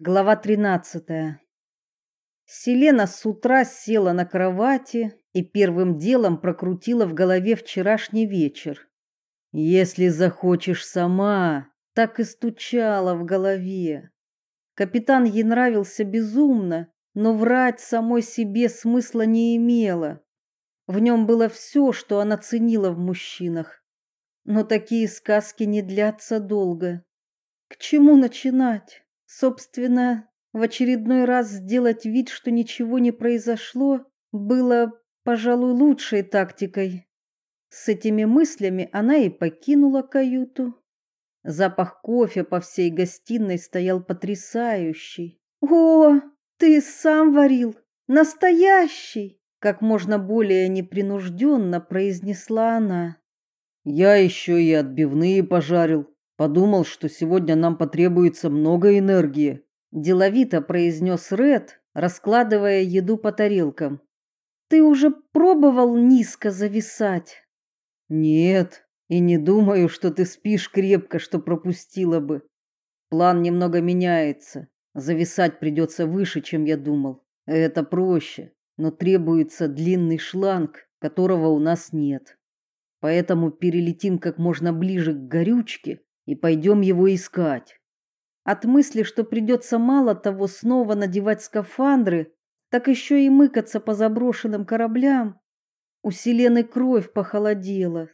Глава 13. Селена с утра села на кровати и первым делом прокрутила в голове вчерашний вечер. Если захочешь сама, так и стучала в голове. Капитан ей нравился безумно, но врать самой себе смысла не имело. В нем было все, что она ценила в мужчинах. Но такие сказки не длятся долго. К чему начинать? Собственно, в очередной раз сделать вид, что ничего не произошло, было, пожалуй, лучшей тактикой. С этими мыслями она и покинула каюту. Запах кофе по всей гостиной стоял потрясающий. «О, ты сам варил! Настоящий!» Как можно более непринужденно произнесла она. «Я еще и отбивные пожарил», Подумал, что сегодня нам потребуется много энергии, деловито произнес Ред, раскладывая еду по тарелкам. Ты уже пробовал низко зависать? Нет, и не думаю, что ты спишь крепко, что пропустила бы. План немного меняется. Зависать придется выше, чем я думал. Это проще, но требуется длинный шланг, которого у нас нет. Поэтому перелетим как можно ближе к горючке и пойдем его искать. От мысли, что придется мало того снова надевать скафандры, так еще и мыкаться по заброшенным кораблям, у Селены кровь похолодела.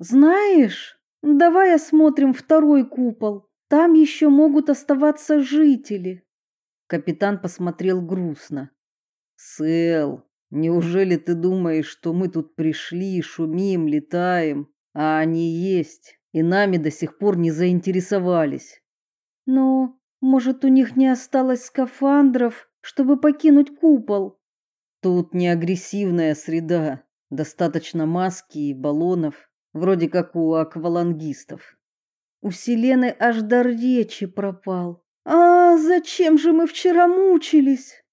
Знаешь, давай осмотрим второй купол. Там еще могут оставаться жители. Капитан посмотрел грустно. Сэл, неужели ты думаешь, что мы тут пришли, шумим, летаем, а они есть? И нами до сих пор не заинтересовались. Но, может, у них не осталось скафандров, чтобы покинуть купол? Тут не агрессивная среда, достаточно маски и баллонов, вроде как у аквалангистов. У Селены аж дар речи пропал. А зачем же мы вчера мучились?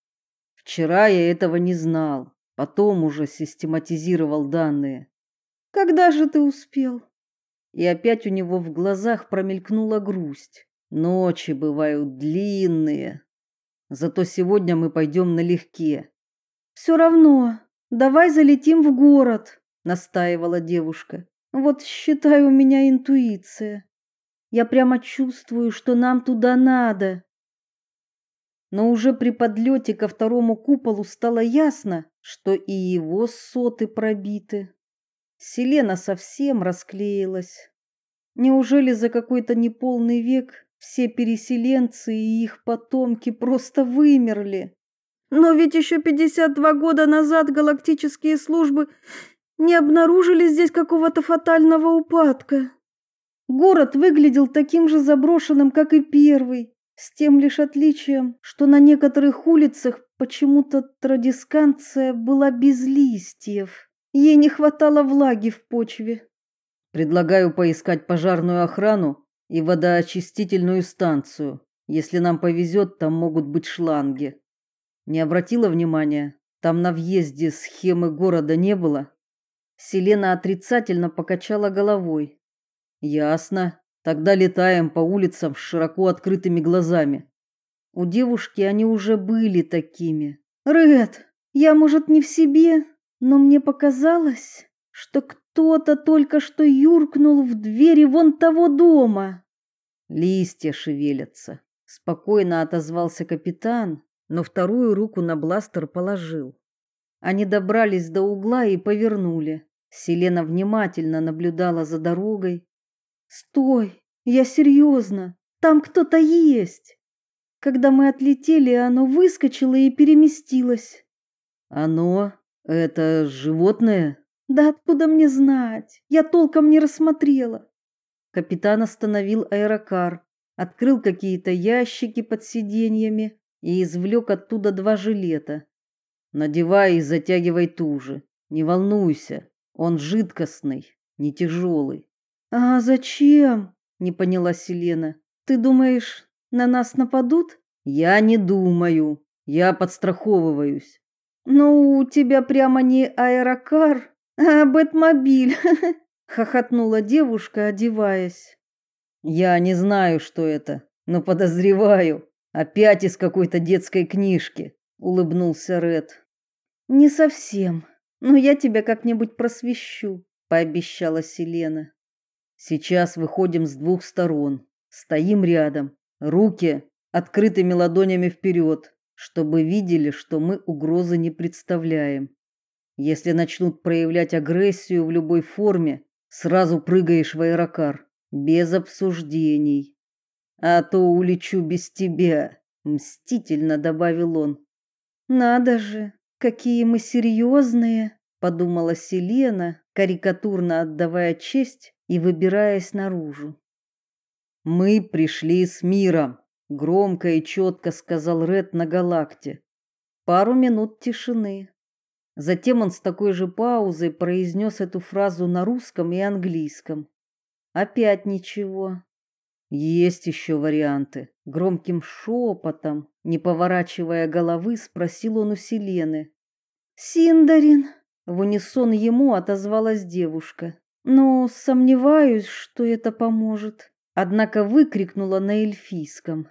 Вчера я этого не знал, потом уже систематизировал данные. Когда же ты успел? И опять у него в глазах промелькнула грусть. Ночи бывают длинные. Зато сегодня мы пойдем налегке. Все равно, давай залетим в город, настаивала девушка. Вот считай у меня интуиция. Я прямо чувствую, что нам туда надо. Но уже при подлете ко второму куполу стало ясно, что и его соты пробиты. Селена совсем расклеилась. Неужели за какой-то неполный век все переселенцы и их потомки просто вымерли? Но ведь еще 52 года назад галактические службы не обнаружили здесь какого-то фатального упадка. Город выглядел таким же заброшенным, как и первый, с тем лишь отличием, что на некоторых улицах почему-то традисканция была без листьев. Ей не хватало влаги в почве. Предлагаю поискать пожарную охрану и водоочистительную станцию. Если нам повезет, там могут быть шланги. Не обратила внимания? Там на въезде схемы города не было. Селена отрицательно покачала головой. Ясно. Тогда летаем по улицам с широко открытыми глазами. У девушки они уже были такими. Ред, я, может, не в себе, но мне показалось, что кто-то только что юркнул в двери вон того дома. Листья шевелятся, спокойно отозвался капитан, но вторую руку на бластер положил. Они добрались до угла и повернули. Селена внимательно наблюдала за дорогой. Стой, я серьезно, там кто-то есть. Когда мы отлетели, оно выскочило и переместилось. Оно это животное? Да откуда мне знать? Я толком не рассмотрела. Капитан остановил аэрокар, открыл какие-то ящики под сиденьями и извлек оттуда два жилета. Надевай и затягивай туже. Не волнуйся, он жидкостный, не тяжелый. А зачем? Не поняла Селена. Ты думаешь, на нас нападут? Я не думаю. Я подстраховываюсь. Ну, у тебя прямо не аэрокар, а бэтмобиль, хохотнула девушка, одеваясь. Я не знаю, что это, но подозреваю. Опять из какой-то детской книжки, улыбнулся Ред. Не совсем, но я тебя как-нибудь просвещу, пообещала Селена. Сейчас выходим с двух сторон, стоим рядом, руки открытыми ладонями вперед, чтобы видели, что мы угрозы не представляем. Если начнут проявлять агрессию в любой форме, сразу прыгаешь в аэрокар, без обсуждений. А то улечу без тебя, мстительно добавил он. Надо же, какие мы серьезные, подумала Селена, карикатурно отдавая честь и выбираясь наружу. Мы пришли с миром, громко и четко сказал Ред на галакте. Пару минут тишины. Затем он с такой же паузой произнес эту фразу на русском и английском. Опять ничего. Есть еще варианты. Громким шепотом, не поворачивая головы, спросил он у Селены. Синдарин, в унисон ему отозвалась девушка. Но сомневаюсь, что это поможет. Однако выкрикнула на эльфийском: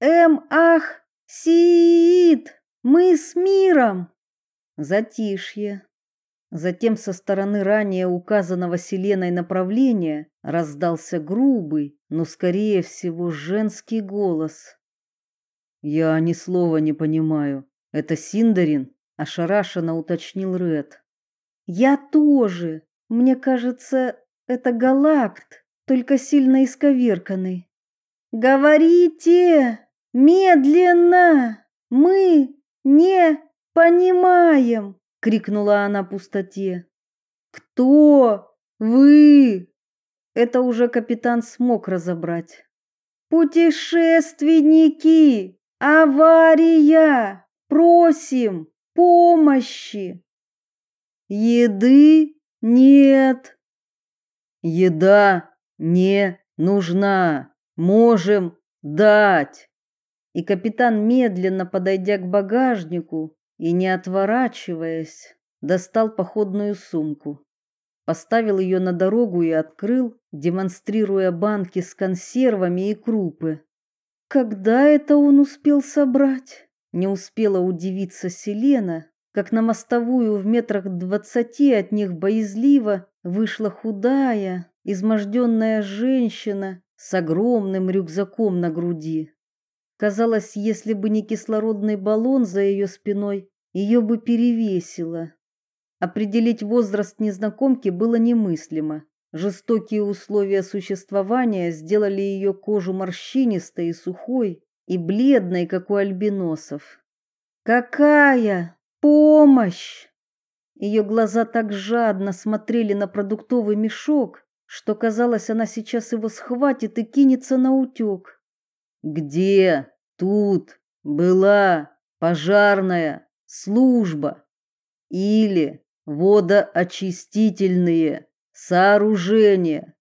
"Эм, ах, Сид, мы с миром!" Затишье. Затем со стороны ранее указанного Селеной направления раздался грубый, но скорее всего женский голос. Я ни слова не понимаю. Это Синдарин? ошарашенно уточнил Ред. Я тоже. Мне кажется, это галакт, только сильно исковерканный. Говорите медленно. Мы не Понимаем, крикнула она пустоте. Кто вы? Это уже капитан смог разобрать. Путешественники, авария, просим помощи. Еды нет. Еда не нужна. Можем дать. И капитан, медленно подойдя к багажнику, и, не отворачиваясь, достал походную сумку. Поставил ее на дорогу и открыл, демонстрируя банки с консервами и крупы. Когда это он успел собрать? Не успела удивиться Селена, как на мостовую в метрах двадцати от них боязливо вышла худая, изможденная женщина с огромным рюкзаком на груди. Казалось, если бы не кислородный баллон за ее спиной, ее бы перевесило. Определить возраст незнакомки было немыслимо. Жестокие условия существования сделали ее кожу морщинистой и сухой, и бледной, как у альбиносов. Какая помощь! Ее глаза так жадно смотрели на продуктовый мешок, что казалось, она сейчас его схватит и кинется на утек. Где тут была пожарная служба или водоочистительные сооружения?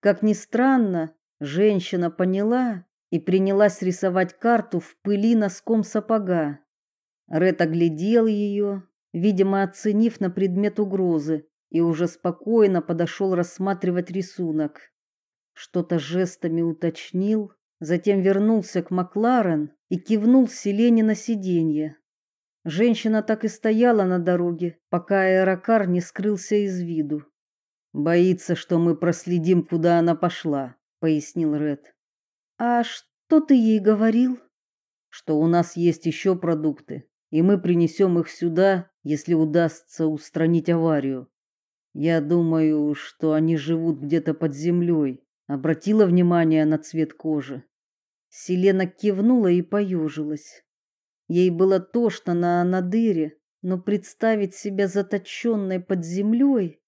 Как ни странно, женщина поняла и принялась рисовать карту в пыли носком сапога. Ред оглядел ее, видимо, оценив на предмет угрозы, и уже спокойно подошел рассматривать рисунок. Что-то жестами уточнил, Затем вернулся к Макларен и кивнул Селене на сиденье. Женщина так и стояла на дороге, пока аэрокар не скрылся из виду. Боится, что мы проследим, куда она пошла, пояснил Ред. А что ты ей говорил? Что у нас есть еще продукты, и мы принесем их сюда, если удастся устранить аварию. Я думаю, что они живут где-то под землей. Обратила внимание на цвет кожи. Селена кивнула и поежилась. Ей было тошно на Анадыре, но представить себя заточенной под землей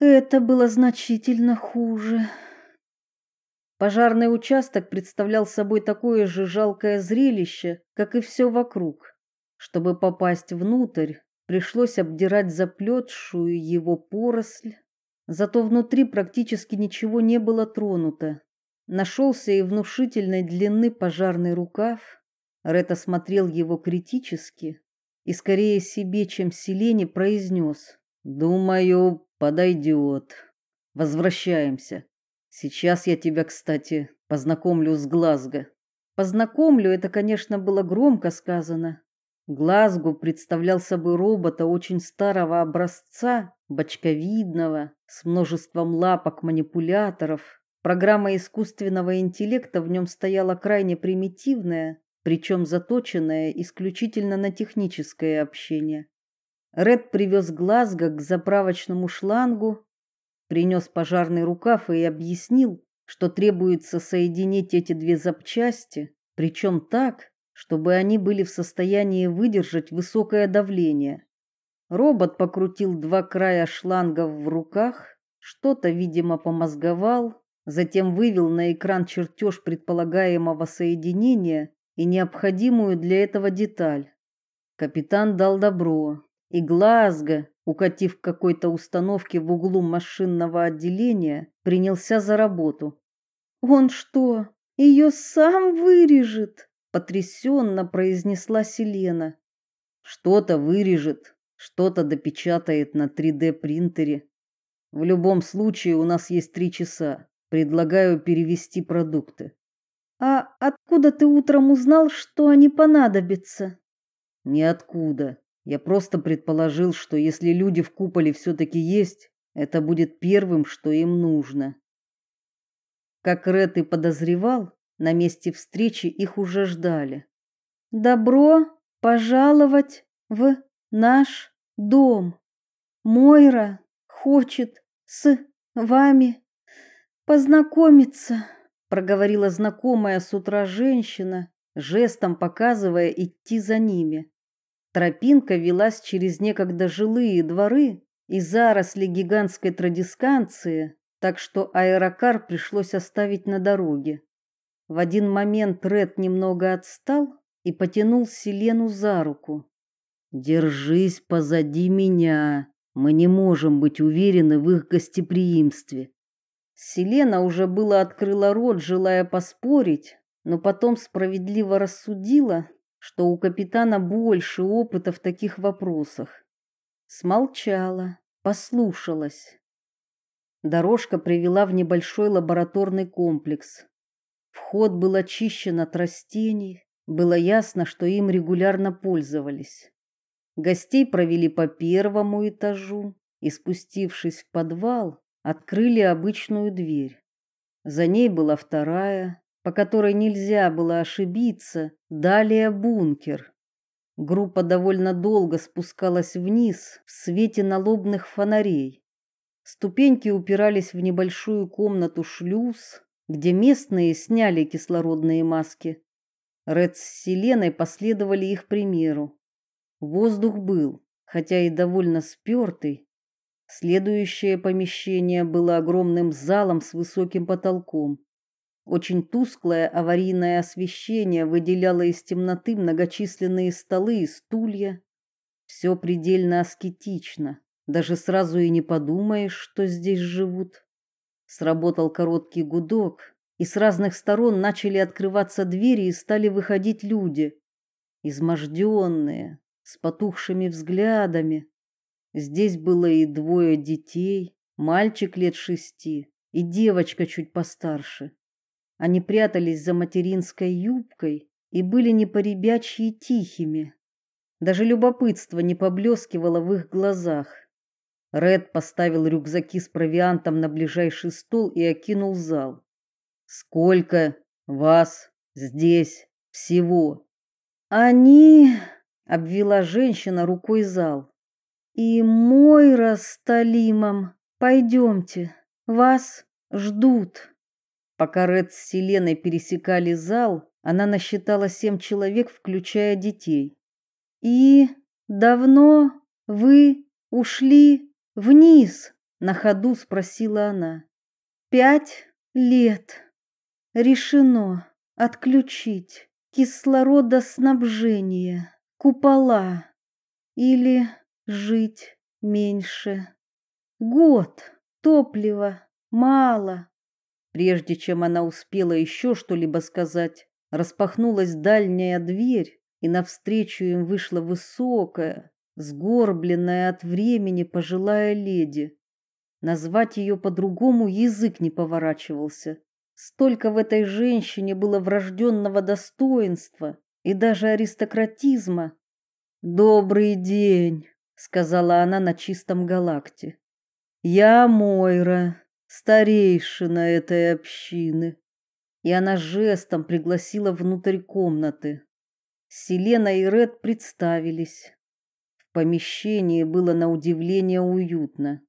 это было значительно хуже. Пожарный участок представлял собой такое же жалкое зрелище, как и все вокруг. Чтобы попасть внутрь, пришлось обдирать заплетшую его поросль. Зато внутри практически ничего не было тронуто. Нашелся и внушительной длины пожарный рукав. Рета смотрел его критически и скорее себе, чем Селене, произнес. «Думаю, подойдет. Возвращаемся. Сейчас я тебя, кстати, познакомлю с Глазго. Познакомлю, это, конечно, было громко сказано. Глазго представлял собой робота очень старого образца, бочковидного, с множеством лапок-манипуляторов. Программа искусственного интеллекта в нем стояла крайне примитивная, причем заточенная исключительно на техническое общение. Ред привез Глазго к заправочному шлангу, принес пожарный рукав и объяснил, что требуется соединить эти две запчасти, причем так, чтобы они были в состоянии выдержать высокое давление. Робот покрутил два края шланга в руках, что-то, видимо, помозговал, затем вывел на экран чертеж предполагаемого соединения и необходимую для этого деталь. Капитан дал добро, и Глазго, укатив какой-то установке в углу машинного отделения, принялся за работу. Он что, ее сам вырежет? Потрясенно произнесла Селена. Что-то вырежет, что-то допечатает на 3D принтере. В любом случае у нас есть три часа. Предлагаю перевести продукты. А откуда ты утром узнал, что они понадобятся? Ниоткуда. Я просто предположил, что если люди в куполе все таки есть, это будет первым, что им нужно. Как Ред и подозревал, на месте встречи их уже ждали. Добро пожаловать в наш дом. Мойра хочет с вами познакомиться, проговорила знакомая с утра женщина, жестом показывая идти за ними. Тропинка велась через некогда жилые дворы и заросли гигантской традисканции, так что аэрокар пришлось оставить на дороге. В один момент Ред немного отстал и потянул Селену за руку. Держись позади меня. Мы не можем быть уверены в их гостеприимстве. Селена уже было открыла рот, желая поспорить, но потом справедливо рассудила, что у капитана больше опыта в таких вопросах. Смолчала, послушалась. Дорожка привела в небольшой лабораторный комплекс. Вход был очищен от растений, было ясно, что им регулярно пользовались. Гостей провели по первому этажу и, спустившись в подвал, открыли обычную дверь. За ней была вторая, по которой нельзя было ошибиться, далее бункер. Группа довольно долго спускалась вниз в свете налобных фонарей. Ступеньки упирались в небольшую комнату-шлюз, где местные сняли кислородные маски. Ред с Селеной последовали их примеру. Воздух был, хотя и довольно спёртый. Следующее помещение было огромным залом с высоким потолком. Очень тусклое аварийное освещение выделяло из темноты многочисленные столы и стулья. Все предельно аскетично. Даже сразу и не подумаешь, что здесь живут. Сработал короткий гудок, и с разных сторон начали открываться двери и стали выходить люди, изможденные, с потухшими взглядами. Здесь было и двое детей, мальчик лет шести и девочка чуть постарше. Они прятались за материнской юбкой и были не поребячьи тихими. Даже любопытство не поблескивало в их глазах. Ред поставил рюкзаки с провиантом на ближайший стол и окинул зал. Сколько вас здесь всего? Они обвела женщина рукой зал. И мой с Талимом. Пойдемте, вас ждут. Пока Ред с Селеной пересекали зал, она насчитала семь человек, включая детей. И давно вы ушли Вниз, на ходу спросила она. Пять лет. Решено отключить кислородоснабжение, купола или жить меньше. Год, топлива мало. Прежде чем она успела еще что-либо сказать, распахнулась дальняя дверь, и навстречу им вышла высокая, сгорбленная от времени пожилая леди. Назвать ее по-другому язык не поворачивался. Столько в этой женщине было врожденного достоинства и даже аристократизма. «Добрый день», — сказала она на чистом галакте. «Я Мойра, старейшина этой общины». И она жестом пригласила внутрь комнаты. Селена и Ред представились. Помещении было на удивление уютно.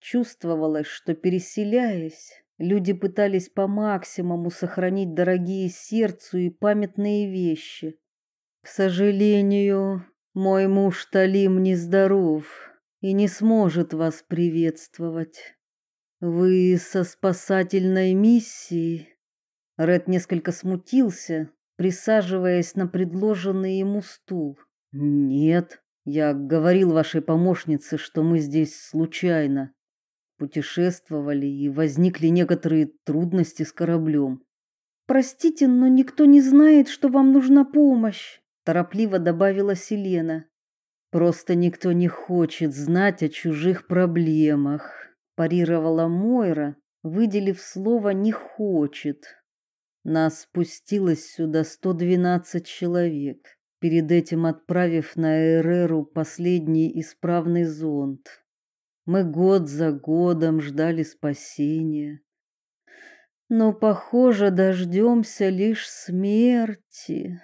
Чувствовалось, что переселяясь, люди пытались по максимуму сохранить дорогие сердцу и памятные вещи. К сожалению, мой муж Талим нездоров и не сможет вас приветствовать. Вы со спасательной миссией? Ред несколько смутился, присаживаясь на предложенный ему стул. Нет, я говорил вашей помощнице, что мы здесь случайно путешествовали и возникли некоторые трудности с кораблем. Простите, но никто не знает, что вам нужна помощь, торопливо добавила Селена. Просто никто не хочет знать о чужих проблемах, парировала Мойра, выделив слово не хочет. Нас спустилось сюда 112 человек, перед этим отправив на Эреру последний исправный зонд. Мы год за годом ждали спасения. Но, похоже, дождемся лишь смерти.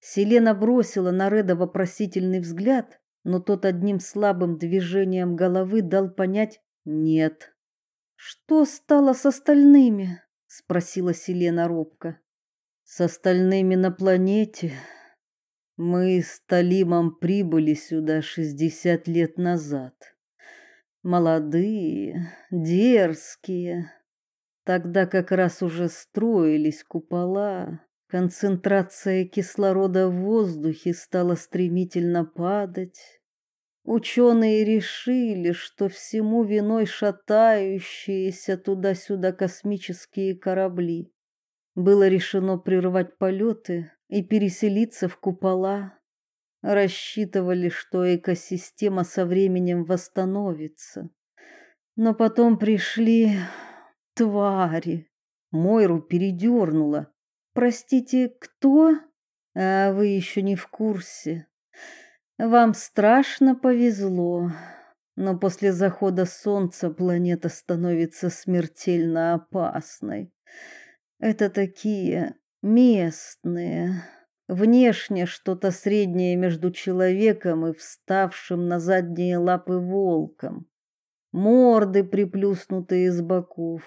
Селена бросила на Реда вопросительный взгляд, но тот одним слабым движением головы дал понять «нет». «Что стало с остальными?» — спросила Селена робко. «С остальными на планете. Мы с Талимом прибыли сюда шестьдесят лет назад молодые, дерзкие. Тогда как раз уже строились купола, концентрация кислорода в воздухе стала стремительно падать. Ученые решили, что всему виной шатающиеся туда-сюда космические корабли. Было решено прервать полеты и переселиться в купола рассчитывали, что экосистема со временем восстановится. Но потом пришли твари. Мойру передернуло. Простите, кто? А вы еще не в курсе. Вам страшно повезло. Но после захода солнца планета становится смертельно опасной. Это такие местные Внешне что-то среднее между человеком и вставшим на задние лапы волком. Морды приплюснутые с боков,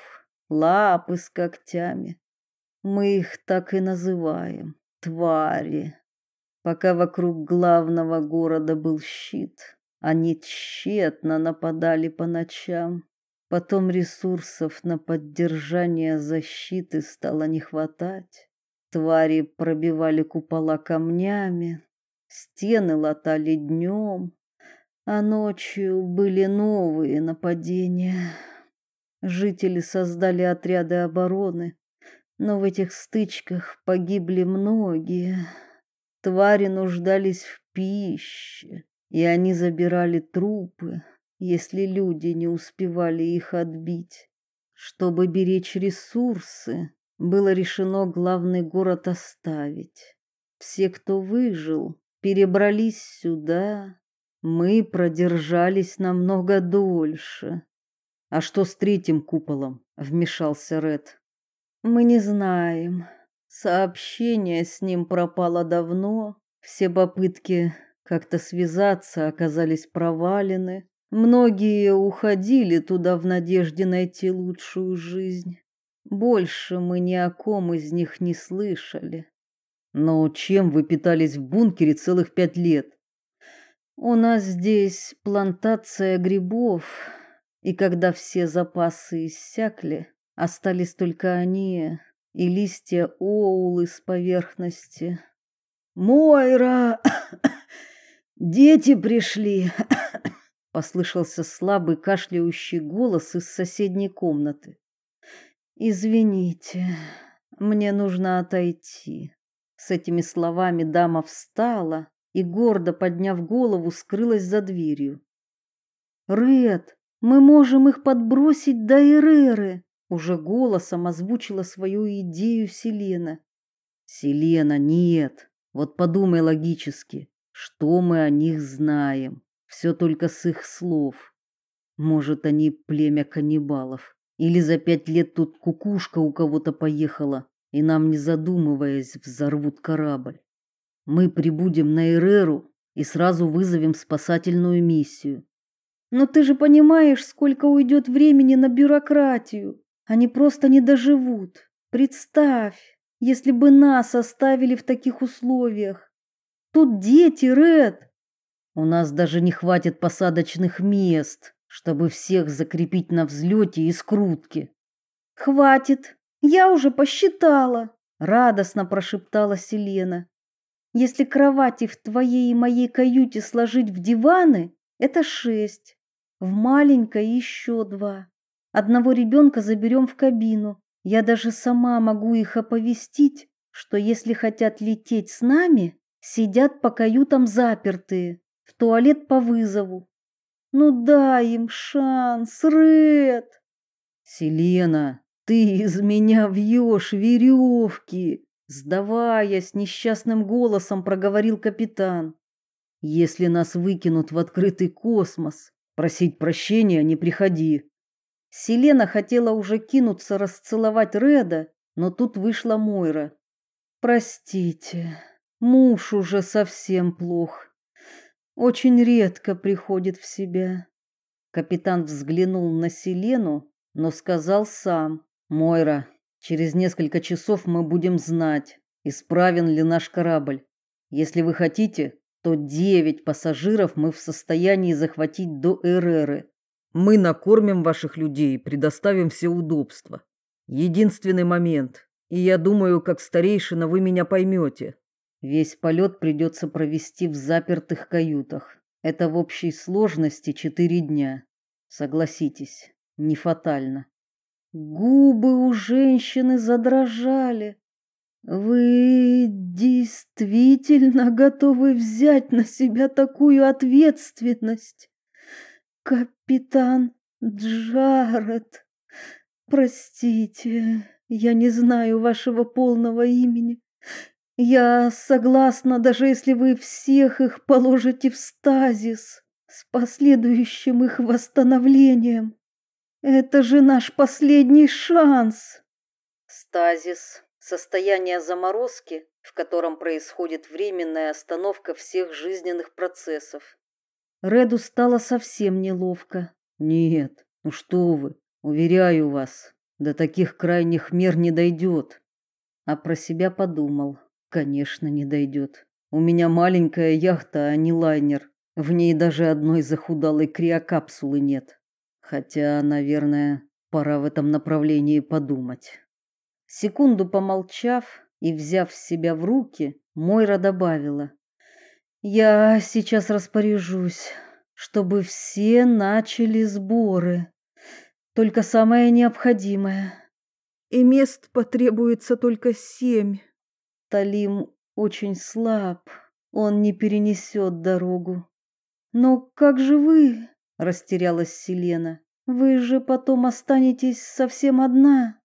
лапы с когтями. Мы их так и называем твари. Пока вокруг главного города был щит, они тщетно нападали по ночам. Потом ресурсов на поддержание защиты стало не хватать. Твари пробивали купола камнями, стены латали днем, а ночью были новые нападения. Жители создали отряды обороны, но в этих стычках погибли многие. Твари нуждались в пище, и они забирали трупы, если люди не успевали их отбить. Чтобы беречь ресурсы, было решено главный город оставить. Все, кто выжил, перебрались сюда. Мы продержались намного дольше. А что с третьим куполом? вмешался Ред. Мы не знаем. Сообщение с ним пропало давно. Все попытки как-то связаться оказались провалены. Многие уходили туда в надежде найти лучшую жизнь. Больше мы ни о ком из них не слышали. Но чем вы питались в бункере целых пять лет? У нас здесь плантация грибов, и когда все запасы иссякли, остались только они и листья оулы с поверхности. Мойра! Дети пришли! Послышался слабый кашляющий голос из соседней комнаты. Извините, мне нужно отойти. С этими словами дама встала и гордо подняв голову, скрылась за дверью. Ред, мы можем их подбросить до Иреры, уже голосом озвучила свою идею Селена. Селена, нет. Вот подумай логически, что мы о них знаем? Все только с их слов. Может, они племя каннибалов, или за пять лет тут кукушка у кого-то поехала, и нам не задумываясь взорвут корабль. Мы прибудем на Эреру и сразу вызовем спасательную миссию. Но ты же понимаешь, сколько уйдет времени на бюрократию. Они просто не доживут. Представь, если бы нас оставили в таких условиях. Тут дети, Ред. У нас даже не хватит посадочных мест, чтобы всех закрепить на взлете и скрутке. Хватит. Я уже посчитала, радостно прошептала Селена. Если кровати в твоей и моей каюте сложить в диваны, это шесть. В маленькой еще два. Одного ребенка заберем в кабину. Я даже сама могу их оповестить, что если хотят лететь с нами, сидят по каютам запертые, в туалет по вызову. Ну дай им шанс, Ред. Селена, ты из меня вьешь веревки, сдаваясь несчастным голосом проговорил капитан. Если нас выкинут в открытый космос, Просить прощения не приходи. Селена хотела уже кинуться расцеловать Реда, но тут вышла Мойра. Простите, муж уже совсем плох. Очень редко приходит в себя. Капитан взглянул на Селену, но сказал сам: "Мойра, через несколько часов мы будем знать, исправен ли наш корабль. Если вы хотите, то девять пассажиров мы в состоянии захватить до Эреры. Мы накормим ваших людей и предоставим все удобства. Единственный момент, и я думаю, как старейшина вы меня поймете. Весь полет придется провести в запертых каютах. Это в общей сложности четыре дня. Согласитесь, не фатально. Губы у женщины задрожали. Вы действительно готовы взять на себя такую ответственность, капитан Джаред? Простите, я не знаю вашего полного имени. Я согласна, даже если вы всех их положите в стазис с последующим их восстановлением. Это же наш последний шанс. Стазис состояние заморозки, в котором происходит временная остановка всех жизненных процессов. Реду стало совсем неловко. Нет, ну что вы, уверяю вас, до таких крайних мер не дойдет. А про себя подумал: конечно, не дойдет. У меня маленькая яхта, а не лайнер. В ней даже одной захудалой криокапсулы нет. Хотя, наверное, пора в этом направлении подумать. Секунду помолчав и взяв себя в руки, Мойра добавила: "Я сейчас распоряжусь, чтобы все начали сборы. Только самое необходимое. И мест потребуется только семь. Талим очень слаб, он не перенесет дорогу. Но как же вы? растерялась Селена. Вы же потом останетесь совсем одна.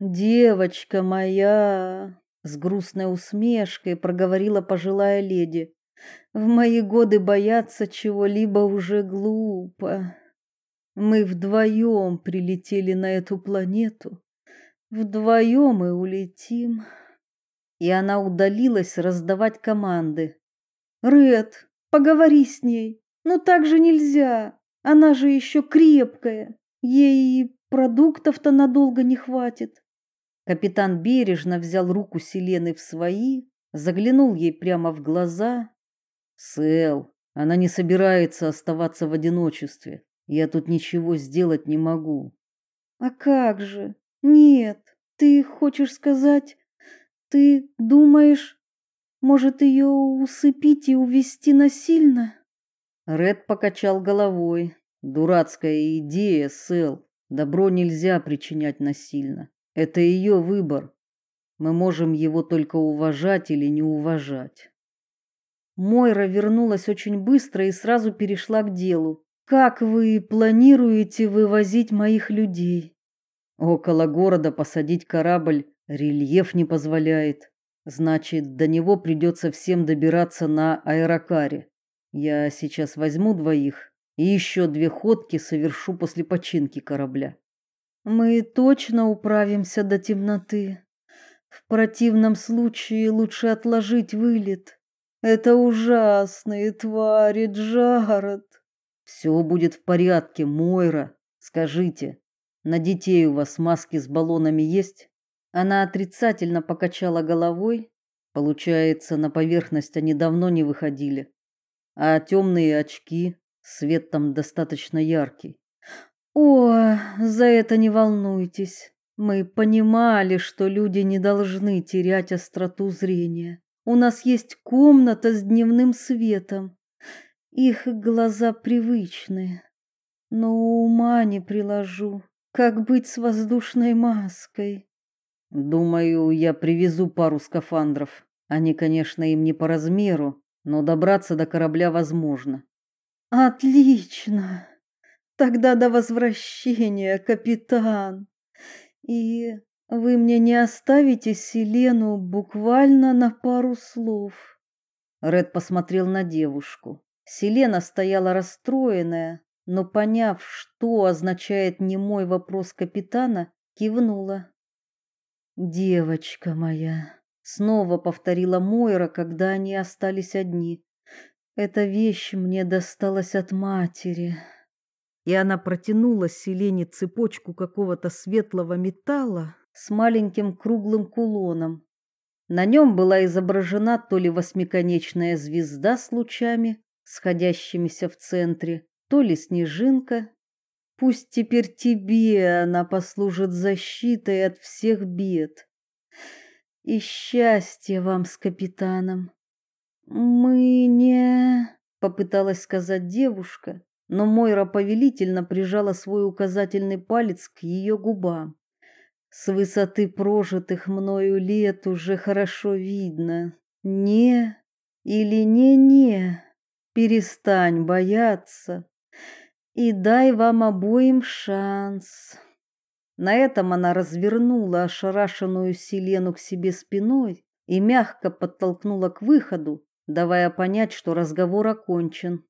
Девочка моя, с грустной усмешкой проговорила пожилая леди. В мои годы бояться чего-либо уже глупо. Мы вдвоем прилетели на эту планету. Вдвоем и улетим. И она удалилась раздавать команды. Ред, поговори с ней. Ну так же нельзя. Она же еще крепкая. Ей продуктов-то надолго не хватит. Капитан бережно взял руку Селены в свои, заглянул ей прямо в глаза. "Сэл, она не собирается оставаться в одиночестве. Я тут ничего сделать не могу". "А как же? Нет, ты хочешь сказать, ты думаешь, может ее усыпить и увести насильно?" Ред покачал головой. Дурацкая идея, Сэл. Добро нельзя причинять насильно. Это ее выбор. Мы можем его только уважать или не уважать. Мойра вернулась очень быстро и сразу перешла к делу. Как вы планируете вывозить моих людей? Около города посадить корабль рельеф не позволяет. Значит, до него придется всем добираться на аэрокаре. Я сейчас возьму двоих и еще две ходки совершу после починки корабля. Мы точно управимся до темноты. В противном случае лучше отложить вылет. Это ужасные твари, Джаред. Все будет в порядке, Мойра. Скажите, на детей у вас маски с баллонами есть? Она отрицательно покачала головой. Получается, на поверхность они давно не выходили. А темные очки, свет там достаточно яркий. О, за это не волнуйтесь. Мы понимали, что люди не должны терять остроту зрения. У нас есть комната с дневным светом. Их глаза привычные. Но ума не приложу, как быть с воздушной маской. Думаю, я привезу пару скафандров. Они, конечно, им не по размеру, но добраться до корабля возможно. Отлично. Тогда до возвращения, капитан. И вы мне не оставите Селену буквально на пару слов. Ред посмотрел на девушку. Селена стояла расстроенная, но поняв, что означает немой вопрос капитана, кивнула. Девочка моя, снова повторила Мойра, когда они остались одни. Эта вещь мне досталась от матери и она протянула Селене цепочку какого-то светлого металла с маленьким круглым кулоном. На нем была изображена то ли восьмиконечная звезда с лучами, сходящимися в центре, то ли снежинка. Пусть теперь тебе она послужит защитой от всех бед. И счастья вам с капитаном. Мы не, попыталась сказать девушка, но Мойра повелительно прижала свой указательный палец к ее губам. С высоты прожитых мною лет уже хорошо видно. Не или не-не. Перестань бояться и дай вам обоим шанс. На этом она развернула ошарашенную Селену к себе спиной и мягко подтолкнула к выходу, давая понять, что разговор окончен.